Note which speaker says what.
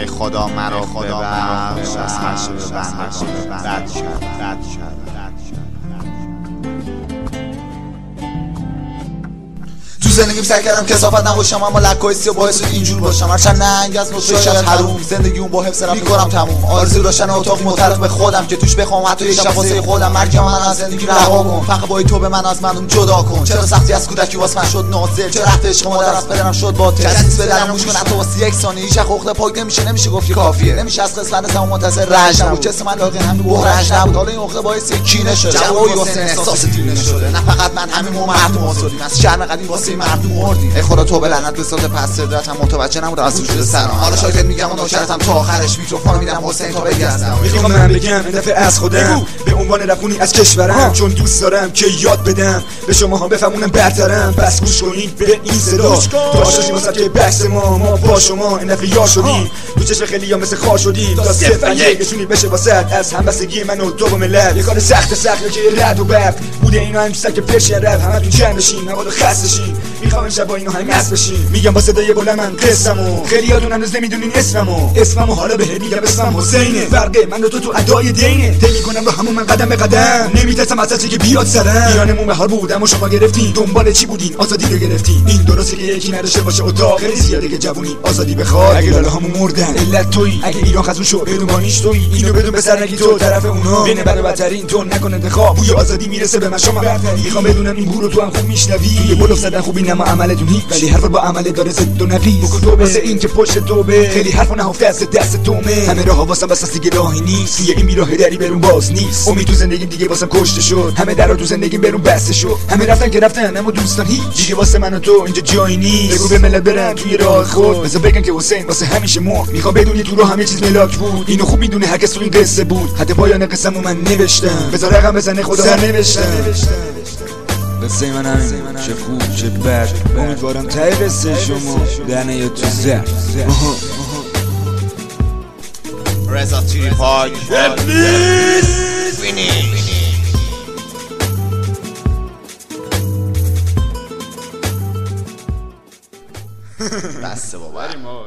Speaker 1: ای خدا مرا خدا ببخش از حشر بندگان بد شد بد شد.
Speaker 2: زندگیم سعی کردم کسافت نباشم اما لکای سیاه باعث شد اینجور باشم. هرچند ننگ از نطفه شاید حروم. زندگی اون با حفظ می‌کنم تموم. آرزو داشتن اتاق معترف به خودم که توش بخوام حتی یک شب واسه خودم. مرگ من از زندگی رها کن. فقط با تو به من از من جدا کن. چرا سختی از کودکی واس من شد نازل چرا رفت عشق مادر از پدرم شد باطل؟ کسی به درم گوش کن. حتی واسه یک ثانیه هیچ عقده پاک نمیشه. نمیشه گفت که کافیه. نمیشه از قسمت زمان منتظر رنج نبود. کسی من لاغر همین بحرج نبود. حالا این عقده باعث کینه شده. جوابی واسه احساس دیونه شده. نه فقط من همین مردم آزادیم. از شرم قدیم واسه مردم مردیم ای خدا تو به لعنت به صد پس صدرتم متوجه نبودم از وجود سرم حالا شاید میگم و نوکرتم تا آخرش میکروفون میدم حسین تا بگردم.
Speaker 3: می‌خوام من بگم این دفعه از خودم به عنوان رفونی از کشورم چون دوست دارم که یاد بدم. به شما ها بفهمونم برترم. پس گوش کنید به این صدا. داشتیم واسه که بحث ما ما با شما این دفعه یار شدیم. تو چشم خیلی یا مثل خار شدیم. تا صفر یکشونی بشه واسه از همبستگی من و تو با ملت یه کار سخت سخت که رد و برق. بوده اینا هم سک پرشین رپ همه تو جمع بشین. مبادا خسته شین. می‌خوام امشب با اینو هم مست بشین. میگم با صدای بلند من قصمو خیلی یادون هنوز نمی‌دونین اسممو. اسممو حالا به میگم اسمم حسینه. فرقه من و تو تو ادای دینه. دل می‌کنم با همون من قدم به قدم. نمیترسم از که بیاد سرم. ایرانمون به حال بودم و شما گرفتین. دنبال چی بودین؟ آزادی رو گرفتین. این درسته که یکی نداشته باشه. اتاق خیلی زیاده که جوونی آزادی بخواد. اگه لاله همون مردن. علت تویی. اگه ایران خزون شو بدون مانیش تویی. اینو بدون به سر نگی تو طرف اونا. بین بر بدترین تو نکن انتخاب. بوی آزادی می‌رسه به من شما می‌خوام بدونم این بورو تو هم خوب میشنوی. توی بلوف زدن خوبی نما عملتون هیچ. ولی حرف با عمل داره زد و نقیز. بکن تو واسه این که پشت توبه خیلی حرف نهفته از دست تومه همه راه واسم بس از دیگه راهی نیست. توی این میراه دری برون باز نیست. امید تو زندگیم دیگه واسم کشته شد. همه درا تو زندگیم برون بسته شد. همه رفتن که رفتن اما دوستان هیچ. دیگه واسه من و تو اینجا جایی نیست. بگو به ملت برن توی راه خود. بذار بگن که حسین واسه همیشه مرد می‌خوام بدونی تو رو همه چیز ملاک بود. اینو خوب می‌دونه هر کس تو این قصه بود. حتی پایان قصه‌مو من نوشتم. بذار رقم بزنه خدا. سر نوشتم. قصه من همین چه خوب چه بد. امیدوارم ته قصه شما. در نیاد تو زر
Speaker 1: رضا تیری پاک فینیش بسته بابا.
Speaker 3: ما